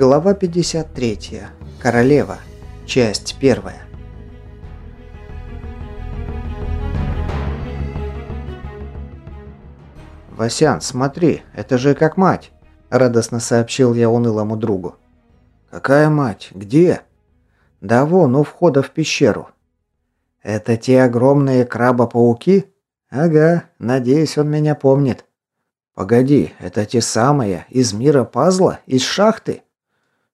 Глава 53. Королева. Часть 1. «Васян, смотри, это же как мать!» – радостно сообщил я унылому другу. «Какая мать? Где?» «Да вон, у входа в пещеру». «Это те огромные крабопауки?» «Ага, надеюсь, он меня помнит». «Погоди, это те самые, из мира пазла, из шахты?»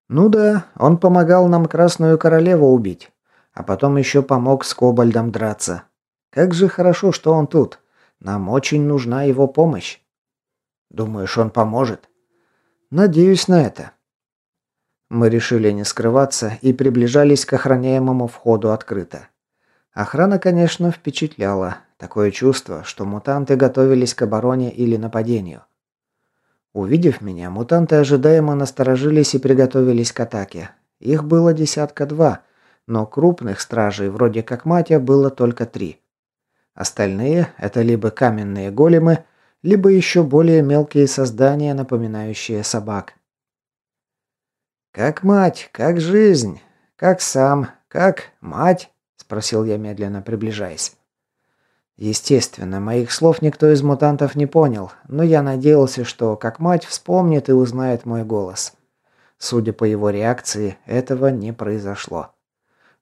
Ну да, он помогал нам Красную Королеву убить, а потом еще помог с Кобальдом драться. Как же хорошо, что он тут. Нам очень нужна его помощь. Думаешь, он поможет? Надеюсь на это. Мы решили не скрываться и приближались к охраняемому входу открыто. Охрана, конечно, впечатляла. Такое чувство, что мутанты готовились к обороне или нападению. Увидев меня, мутанты ожидаемо насторожились и приготовились к атаке. Их было десятка два, но крупных стражей, вроде как Матя, было только три. Остальные – это либо каменные големы, либо еще более мелкие создания, напоминающие собак. «Как мать, как жизнь, как сам, как мать?» – спросил я медленно, приближаясь. Естественно, моих слов никто из мутантов не понял, но я надеялся, что как мать вспомнит и узнает мой голос. Судя по его реакции, этого не произошло.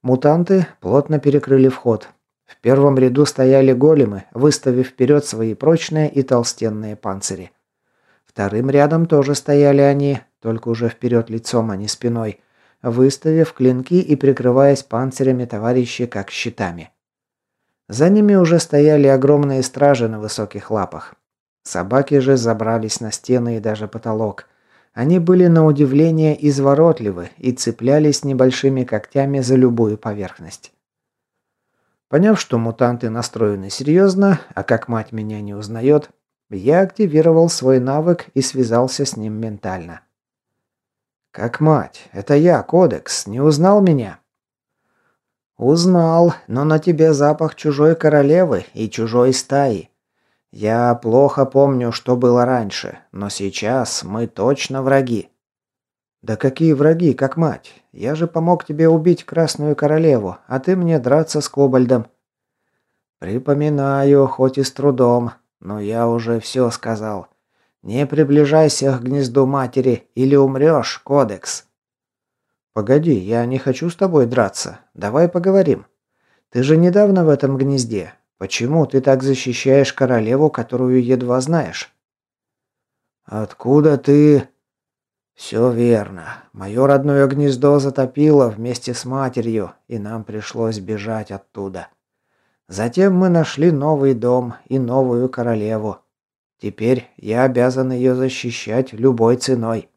Мутанты плотно перекрыли вход. В первом ряду стояли големы, выставив вперед свои прочные и толстенные панцири. Вторым рядом тоже стояли они, только уже вперед лицом, а не спиной, выставив клинки и прикрываясь панцирями товарищей как щитами. За ними уже стояли огромные стражи на высоких лапах. Собаки же забрались на стены и даже потолок. Они были на удивление изворотливы и цеплялись небольшими когтями за любую поверхность. Поняв, что мутанты настроены серьезно, а как мать меня не узнает, я активировал свой навык и связался с ним ментально. «Как мать, это я, Кодекс, не узнал меня?» «Узнал, но на тебе запах чужой королевы и чужой стаи. Я плохо помню, что было раньше, но сейчас мы точно враги». «Да какие враги, как мать? Я же помог тебе убить Красную Королеву, а ты мне драться с Кобальдом». «Припоминаю, хоть и с трудом, но я уже все сказал. Не приближайся к гнезду матери или умрешь, Кодекс». «Погоди, я не хочу с тобой драться. Давай поговорим. Ты же недавно в этом гнезде. Почему ты так защищаешь королеву, которую едва знаешь?» «Откуда ты...» «Все верно. Мое родное гнездо затопило вместе с матерью, и нам пришлось бежать оттуда. Затем мы нашли новый дом и новую королеву. Теперь я обязан ее защищать любой ценой».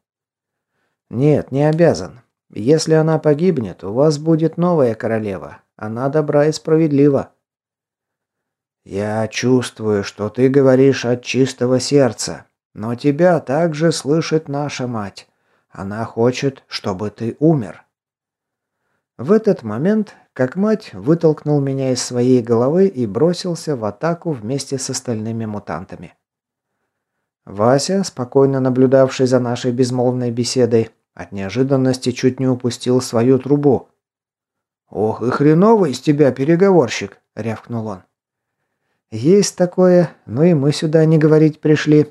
«Нет, не обязан. Если она погибнет, у вас будет новая королева. Она добра и справедлива. Я чувствую, что ты говоришь от чистого сердца, но тебя также слышит наша мать. Она хочет, чтобы ты умер. В этот момент, как мать вытолкнул меня из своей головы и бросился в атаку вместе с остальными мутантами. Вася, спокойно наблюдавший за нашей безмолвной беседой, от неожиданности чуть не упустил свою трубу. «Ох, и хреновый из тебя переговорщик!» – рявкнул он. «Есть такое, но и мы сюда не говорить пришли».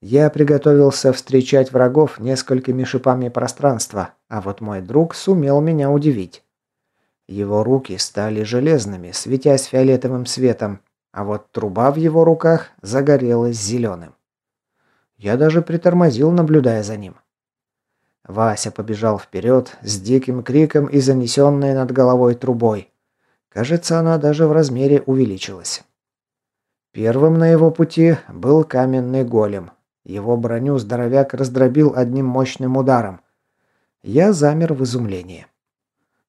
Я приготовился встречать врагов несколькими шипами пространства, а вот мой друг сумел меня удивить. Его руки стали железными, светясь фиолетовым светом, а вот труба в его руках загорелась зеленым. Я даже притормозил, наблюдая за ним. Вася побежал вперед с диким криком и занесенной над головой трубой. Кажется, она даже в размере увеличилась. Первым на его пути был каменный голем. Его броню здоровяк раздробил одним мощным ударом. Я замер в изумлении.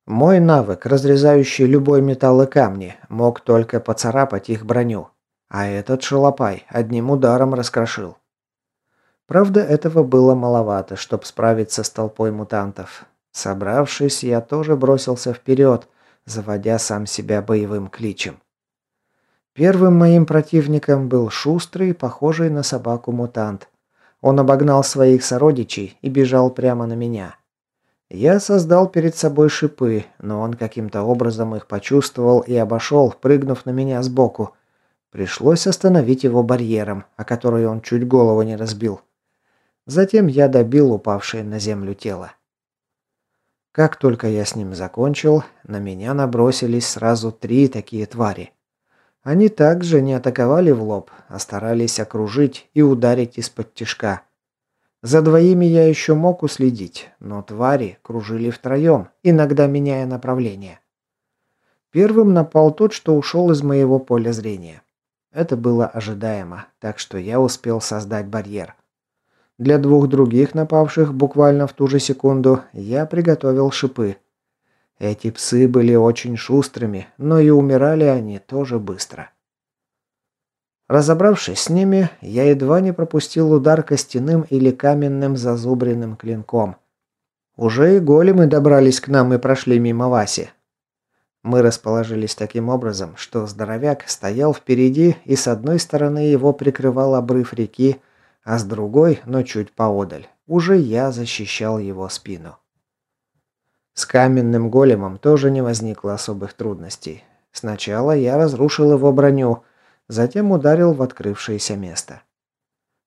Мой навык, разрезающий любой металл и камни, мог только поцарапать их броню. А этот шалопай одним ударом раскрошил. Правда, этого было маловато, чтобы справиться с толпой мутантов. Собравшись, я тоже бросился вперед, заводя сам себя боевым кличем. Первым моим противником был шустрый, похожий на собаку мутант, Он обогнал своих сородичей и бежал прямо на меня. Я создал перед собой шипы, но он каким-то образом их почувствовал и обошел, прыгнув на меня сбоку. Пришлось остановить его барьером, о который он чуть голову не разбил. Затем я добил упавшее на землю тело. Как только я с ним закончил, на меня набросились сразу три такие твари. Они также не атаковали в лоб, а старались окружить и ударить из-под тишка. За двоими я еще мог уследить, но твари кружили втроем, иногда меняя направление. Первым напал тот, что ушел из моего поля зрения. Это было ожидаемо, так что я успел создать барьер. Для двух других напавших буквально в ту же секунду я приготовил шипы – эти псы были очень шустрыми, но и умирали они тоже быстро. Разобравшись с ними, я едва не пропустил удар костяным или каменным зазубренным клинком. Уже и големы добрались к нам и прошли мимо Васи. Мы расположились таким образом, что здоровяк стоял впереди, и с одной стороны его прикрывал обрыв реки, а с другой, но чуть поодаль, уже я защищал его спину. С каменным големом тоже не возникло особых трудностей. Сначала я разрушил его броню, затем ударил в открывшееся место.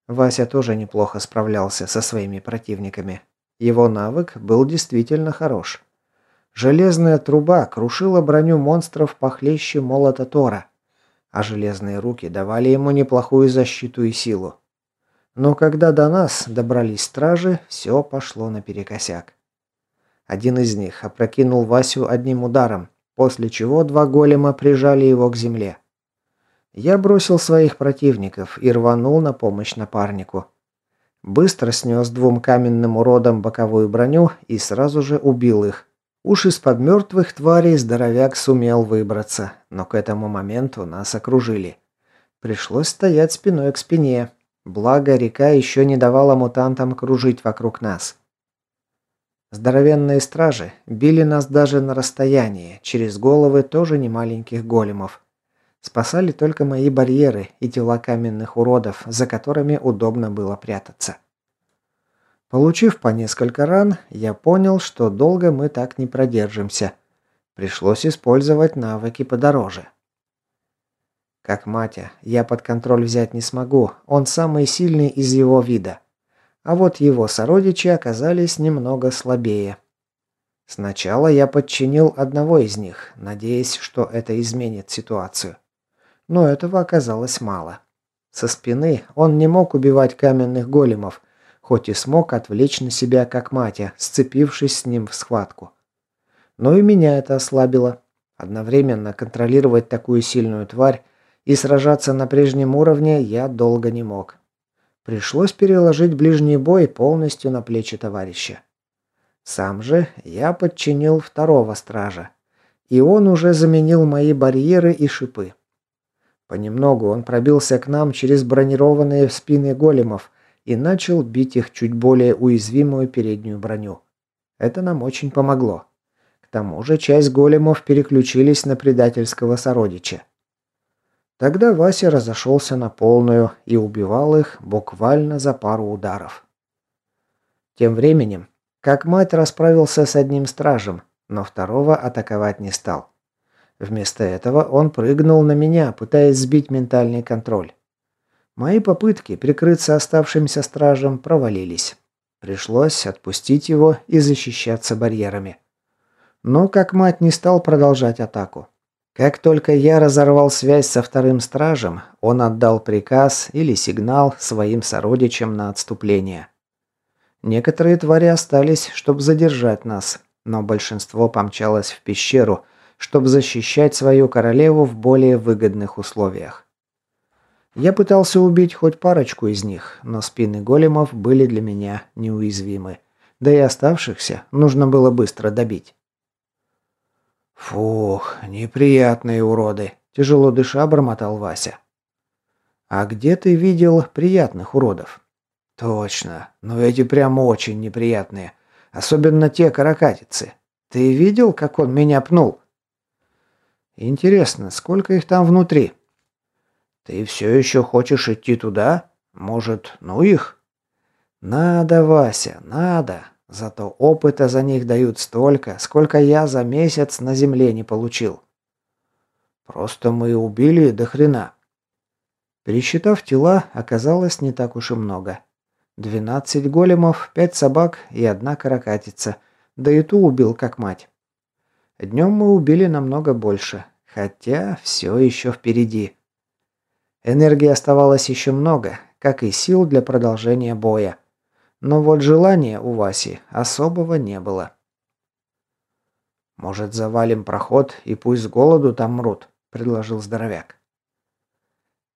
Вася тоже неплохо справлялся со своими противниками. Его навык был действительно хорош. Железная труба крушила броню монстров похлеще молота Тора, а железные руки давали ему неплохую защиту и силу. Но когда до нас добрались стражи, все пошло наперекосяк. Один из них опрокинул Васю одним ударом, после чего два голема прижали его к земле. Я бросил своих противников и рванул на помощь напарнику. Быстро снес двум каменным уродам боковую броню и сразу же убил их. Уж из-под мертвых тварей здоровяк сумел выбраться, но к этому моменту нас окружили. Пришлось стоять спиной к спине, благо река еще не давала мутантам кружить вокруг нас. Здоровенные стражи били нас даже на расстоянии, через головы тоже немаленьких големов. Спасали только мои барьеры и тела каменных уродов, за которыми удобно было прятаться. Получив по несколько ран, я понял, что долго мы так не продержимся. Пришлось использовать навыки подороже. Как Матя, я под контроль взять не смогу, он самый сильный из его вида а вот его сородичи оказались немного слабее. Сначала я подчинил одного из них, надеясь, что это изменит ситуацию. Но этого оказалось мало. Со спины он не мог убивать каменных големов, хоть и смог отвлечь на себя как матя, сцепившись с ним в схватку. Но и меня это ослабило. Одновременно контролировать такую сильную тварь и сражаться на прежнем уровне я долго не мог. Пришлось переложить ближний бой полностью на плечи товарища. Сам же я подчинил второго стража, и он уже заменил мои барьеры и шипы. Понемногу он пробился к нам через бронированные спины големов и начал бить их чуть более уязвимую переднюю броню. Это нам очень помогло. К тому же часть големов переключились на предательского сородича. Тогда Вася разошелся на полную и убивал их буквально за пару ударов. Тем временем, как мать расправился с одним стражем, но второго атаковать не стал. Вместо этого он прыгнул на меня, пытаясь сбить ментальный контроль. Мои попытки прикрыться оставшимся стражем провалились. Пришлось отпустить его и защищаться барьерами. Но как мать не стал продолжать атаку. Как только я разорвал связь со вторым стражем, он отдал приказ или сигнал своим сородичам на отступление. Некоторые твари остались, чтобы задержать нас, но большинство помчалось в пещеру, чтобы защищать свою королеву в более выгодных условиях. Я пытался убить хоть парочку из них, но спины големов были для меня неуязвимы. Да и оставшихся нужно было быстро добить. «Фух, неприятные уроды», – тяжело дыша бормотал Вася. «А где ты видел приятных уродов?» «Точно, но эти прям очень неприятные. Особенно те каракатицы. Ты видел, как он меня пнул?» «Интересно, сколько их там внутри?» «Ты все еще хочешь идти туда? Может, ну их?» Надо, Вася, надо. Зато опыта за них дают столько, сколько я за месяц на земле не получил. Просто мы убили до хрена. Пересчитав тела, оказалось не так уж и много. Двенадцать големов, пять собак и одна каракатица. Да и ту убил как мать. Днем мы убили намного больше, хотя все еще впереди. Энергии оставалось еще много, как и сил для продолжения боя. Но вот желания у Васи особого не было. «Может, завалим проход и пусть с голоду там мрут?» – предложил здоровяк.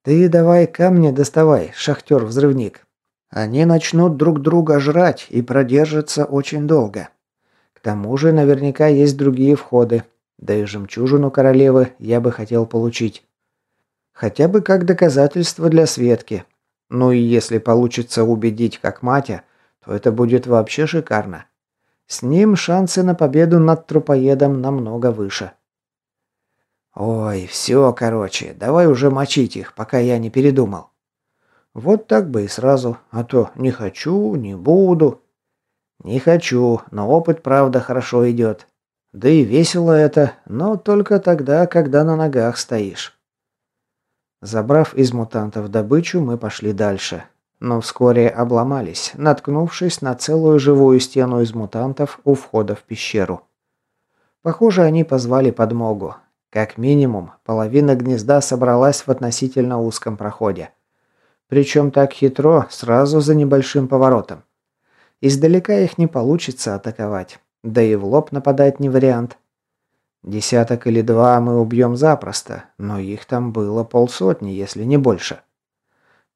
«Ты давай камни доставай, шахтер-взрывник. Они начнут друг друга жрать и продержатся очень долго. К тому же наверняка есть другие входы, да и жемчужину королевы я бы хотел получить. Хотя бы как доказательство для Светки. Ну и если получится убедить как Матя, то это будет вообще шикарно. С ним шансы на победу над трупоедом намного выше. Ой, все, короче, давай уже мочить их, пока я не передумал. Вот так бы и сразу, а то не хочу, не буду. Не хочу, но опыт, правда, хорошо идет. Да и весело это, но только тогда, когда на ногах стоишь. Забрав из мутантов добычу, мы пошли дальше но вскоре обломались, наткнувшись на целую живую стену из мутантов у входа в пещеру. Похоже, они позвали подмогу. Как минимум, половина гнезда собралась в относительно узком проходе. Причем так хитро, сразу за небольшим поворотом. Издалека их не получится атаковать, да и в лоб нападать не вариант. Десяток или два мы убьем запросто, но их там было полсотни, если не больше.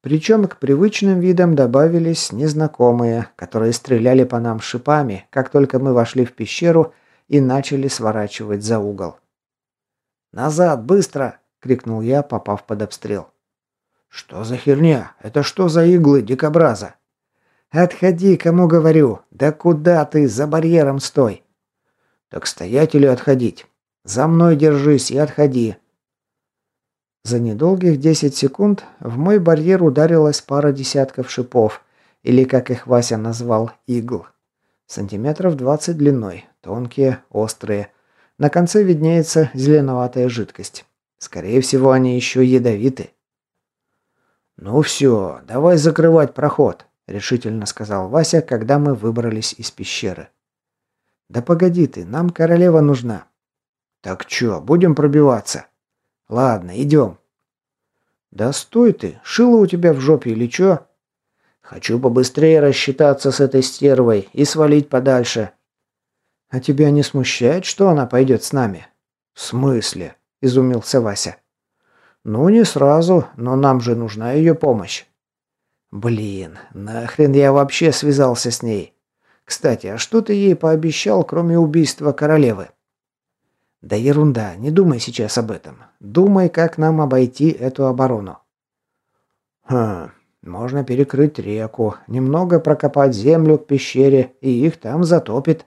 Причем к привычным видам добавились незнакомые, которые стреляли по нам шипами, как только мы вошли в пещеру и начали сворачивать за угол. «Назад, быстро!» — крикнул я, попав под обстрел. «Что за херня? Это что за иглы дикобраза?» «Отходи, кому говорю! Да куда ты? За барьером стой!» «Так стоять или отходить? За мной держись и отходи. За недолгих 10 секунд в мой барьер ударилась пара десятков шипов, или, как их Вася назвал, игл. Сантиметров 20 длиной, тонкие, острые. На конце виднеется зеленоватая жидкость. Скорее всего, они еще ядовиты. «Ну все, давай закрывать проход», — решительно сказал Вася, когда мы выбрались из пещеры. «Да погоди ты, нам королева нужна». «Так что, будем пробиваться?» Ладно, идем. Да стой ты, шило у тебя в жопе или чё? Хочу побыстрее рассчитаться с этой стервой и свалить подальше. А тебя не смущает, что она пойдет с нами? В смысле? Изумился Вася. Ну, не сразу, но нам же нужна ее помощь. Блин, нахрен я вообще связался с ней? Кстати, а что ты ей пообещал, кроме убийства королевы? Да ерунда, не думай сейчас об этом. Думай, как нам обойти эту оборону. Хм, можно перекрыть реку, немного прокопать землю к пещере, и их там затопит.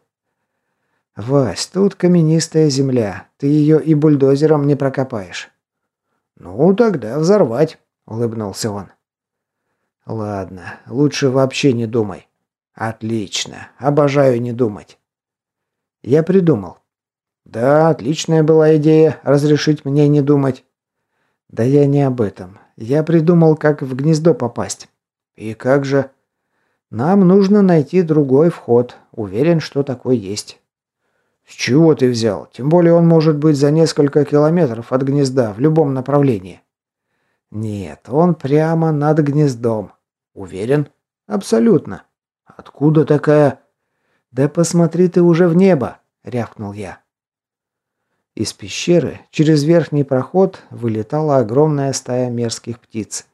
Вась, тут каменистая земля, ты ее и бульдозером не прокопаешь. Ну, тогда взорвать, улыбнулся он. Ладно, лучше вообще не думай. Отлично, обожаю не думать. Я придумал. Да, отличная была идея разрешить мне не думать. Да я не об этом. Я придумал, как в гнездо попасть. И как же? Нам нужно найти другой вход. Уверен, что такой есть. С чего ты взял? Тем более он может быть за несколько километров от гнезда в любом направлении. Нет, он прямо над гнездом. Уверен? Абсолютно. Откуда такая... Да посмотри ты уже в небо, рявкнул я. Из пещеры через верхний проход вылетала огромная стая мерзких птиц.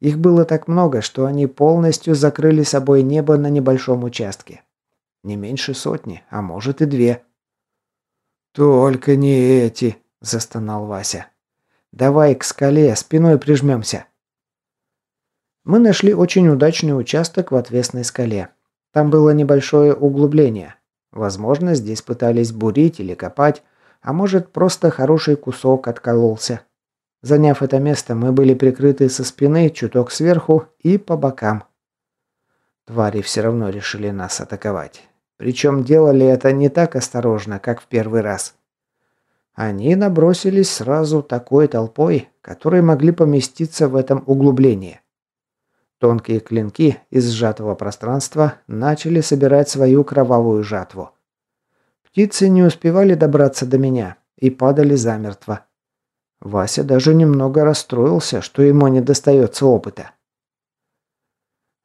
Их было так много, что они полностью закрыли собой небо на небольшом участке. Не меньше сотни, а может и две. «Только не эти!» – застонал Вася. «Давай к скале, спиной прижмемся!» Мы нашли очень удачный участок в отвесной скале. Там было небольшое углубление. Возможно, здесь пытались бурить или копать, а может, просто хороший кусок откололся. Заняв это место, мы были прикрыты со спины, чуток сверху и по бокам. Твари все равно решили нас атаковать. Причем делали это не так осторожно, как в первый раз. Они набросились сразу такой толпой, которые могли поместиться в этом углублении. Тонкие клинки из сжатого пространства начали собирать свою кровавую жатву. Птицы не успевали добраться до меня и падали замертво. Вася даже немного расстроился, что ему не достается опыта.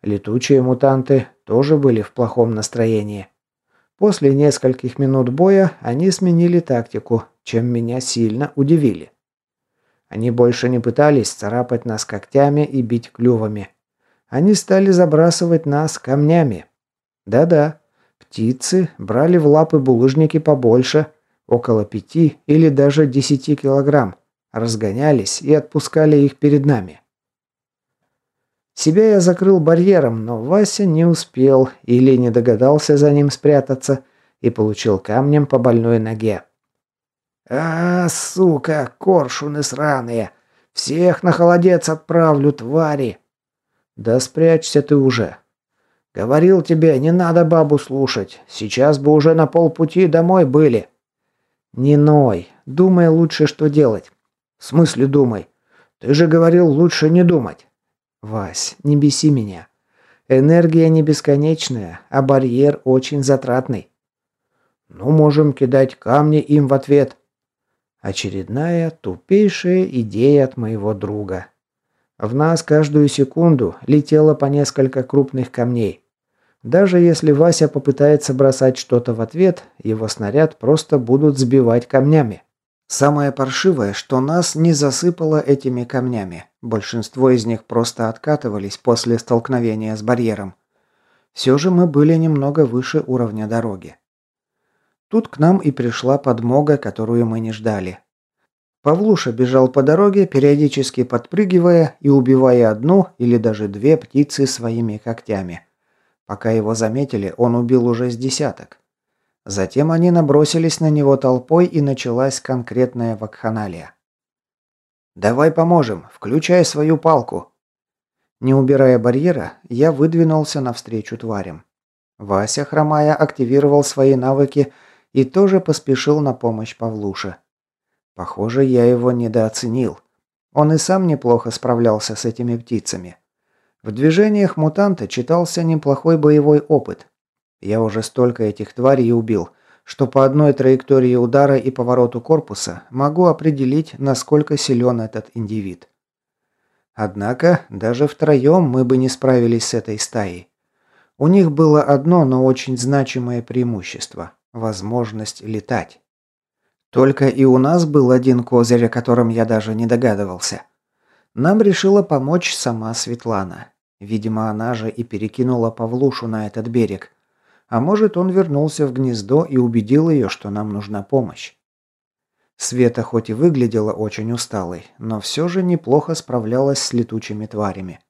Летучие мутанты тоже были в плохом настроении. После нескольких минут боя они сменили тактику, чем меня сильно удивили. Они больше не пытались царапать нас когтями и бить клювами. Они стали забрасывать нас камнями. Да-да, птицы брали в лапы булыжники побольше, около пяти или даже десяти килограмм, разгонялись и отпускали их перед нами. Себя я закрыл барьером, но Вася не успел или не догадался за ним спрятаться и получил камнем по больной ноге. «А, сука, коршуны сраные! Всех на холодец отправлю, твари!» «Да спрячься ты уже!» «Говорил тебе, не надо бабу слушать. Сейчас бы уже на полпути домой были». «Не ной. Думай лучше, что делать». «В смысле думай? Ты же говорил, лучше не думать». «Вась, не беси меня. Энергия не бесконечная, а барьер очень затратный». «Ну, можем кидать камни им в ответ». Очередная тупейшая идея от моего друга. В нас каждую секунду летело по несколько крупных камней. Даже если Вася попытается бросать что-то в ответ, его снаряд просто будут сбивать камнями. Самое паршивое, что нас не засыпало этими камнями. Большинство из них просто откатывались после столкновения с барьером. Все же мы были немного выше уровня дороги. Тут к нам и пришла подмога, которую мы не ждали. Павлуша бежал по дороге, периодически подпрыгивая и убивая одну или даже две птицы своими когтями. Пока его заметили, он убил уже с десяток. Затем они набросились на него толпой и началась конкретная вакханалия. «Давай поможем, включай свою палку!» Не убирая барьера, я выдвинулся навстречу тварям. Вася, хромая, активировал свои навыки и тоже поспешил на помощь Павлуше. Похоже, я его недооценил. Он и сам неплохо справлялся с этими птицами. В движениях мутанта читался неплохой боевой опыт, я уже столько этих тварей убил, что по одной траектории удара и повороту корпуса могу определить, насколько силен этот индивид. Однако, даже втроем мы бы не справились с этой стаей. У них было одно, но очень значимое преимущество – возможность летать. Только и у нас был один козырь, о котором я даже не догадывался. Нам решила помочь сама Светлана. Видимо, она же и перекинула Павлушу на этот берег – а может, он вернулся в гнездо и убедил ее, что нам нужна помощь. Света хоть и выглядела очень усталой, но все же неплохо справлялась с летучими тварями.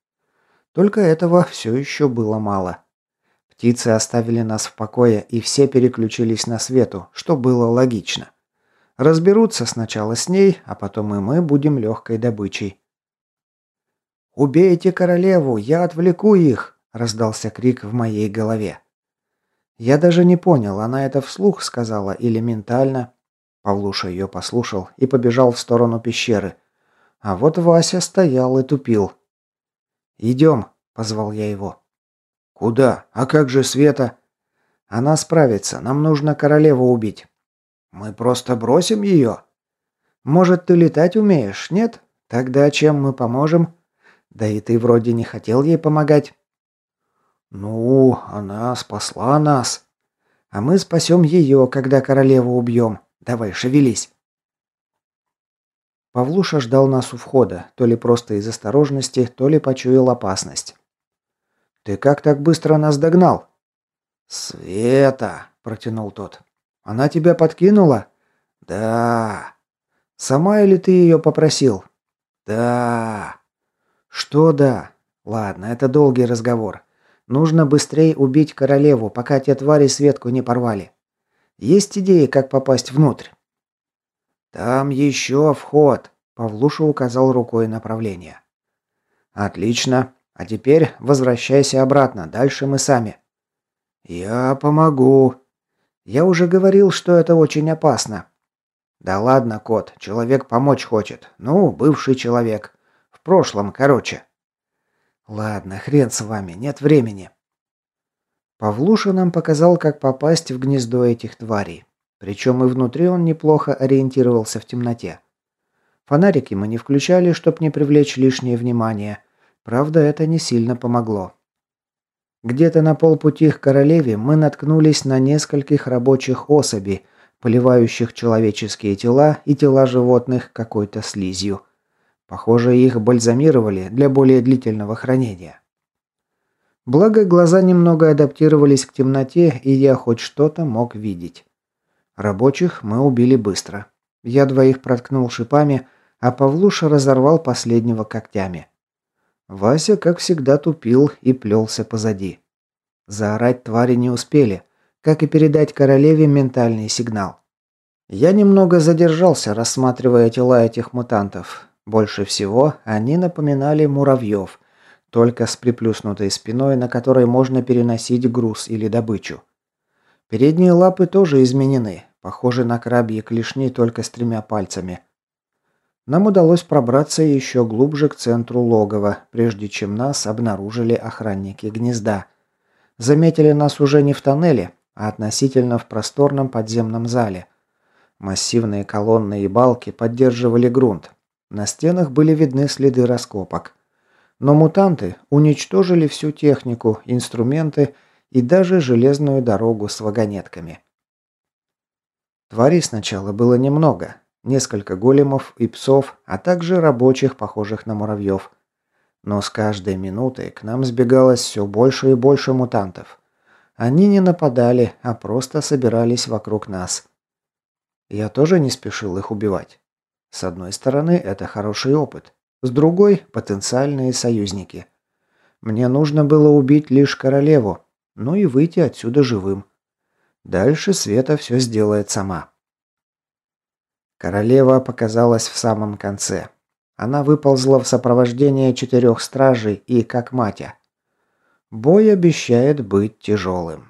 Только этого все еще было мало. Птицы оставили нас в покое, и все переключились на Свету, что было логично. Разберутся сначала с ней, а потом и мы будем легкой добычей. «Убейте королеву, я отвлеку их!» – раздался крик в моей голове. Я даже не понял, она это вслух сказала или ментально. Павлуша ее послушал и побежал в сторону пещеры. А вот Вася стоял и тупил. «Идем», — позвал я его. «Куда? А как же Света?» «Она справится. Нам нужно королеву убить». «Мы просто бросим ее?» «Может, ты летать умеешь, нет? Тогда чем мы поможем?» «Да и ты вроде не хотел ей помогать». «Ну, она спасла нас. А мы спасем ее, когда королеву убьем. Давай, шевелись». Павлуша ждал нас у входа, то ли просто из осторожности, то ли почуял опасность. «Ты как так быстро нас догнал?» «Света!» – протянул тот. «Она тебя подкинула?» «Да». «Сама или ты ее попросил?» «Да». «Что да?» «Ладно, это долгий разговор. Нужно быстрее убить королеву, пока те твари Светку не порвали. Есть идеи, как попасть внутрь?» «Там еще вход», — Павлуша указал рукой направление. «Отлично. А теперь возвращайся обратно, дальше мы сами». «Я помогу». «Я уже говорил, что это очень опасно». «Да ладно, кот, человек помочь хочет. Ну, бывший человек. В прошлом, короче». «Ладно, хрен с вами, нет времени». Павлуша нам показал, как попасть в гнездо этих тварей. Причем и внутри он неплохо ориентировался в темноте. Фонарики мы не включали, чтобы не привлечь лишнее внимание. Правда, это не сильно помогло. Где-то на полпути к королеве мы наткнулись на нескольких рабочих особей, поливающих человеческие тела и тела животных какой-то слизью. Похоже, их бальзамировали для более длительного хранения. Благо, глаза немного адаптировались к темноте, и я хоть что-то мог видеть. Рабочих мы убили быстро. Я двоих проткнул шипами, а Павлуша разорвал последнего когтями. Вася, как всегда, тупил и плелся позади. Заорать твари не успели, как и передать королеве ментальный сигнал. Я немного задержался, рассматривая тела этих мутантов. Больше всего они напоминали муравьев, только с приплюснутой спиной, на которой можно переносить груз или добычу. Передние лапы тоже изменены, похожи на крабьи клешни только с тремя пальцами. Нам удалось пробраться еще глубже к центру логова, прежде чем нас обнаружили охранники гнезда. Заметили нас уже не в тоннеле, а относительно в просторном подземном зале. Массивные колонны и балки поддерживали грунт. На стенах были видны следы раскопок. Но мутанты уничтожили всю технику, инструменты и даже железную дорогу с вагонетками. Тварей сначала было немного, несколько големов и псов, а также рабочих, похожих на муравьев. Но с каждой минутой к нам сбегалось все больше и больше мутантов. Они не нападали, а просто собирались вокруг нас. Я тоже не спешил их убивать. С одной стороны, это хороший опыт. С другой – потенциальные союзники. Мне нужно было убить лишь королеву, ну и выйти отсюда живым. Дальше Света все сделает сама. Королева показалась в самом конце. Она выползла в сопровождение четырех стражей и как матя. Бой обещает быть тяжелым.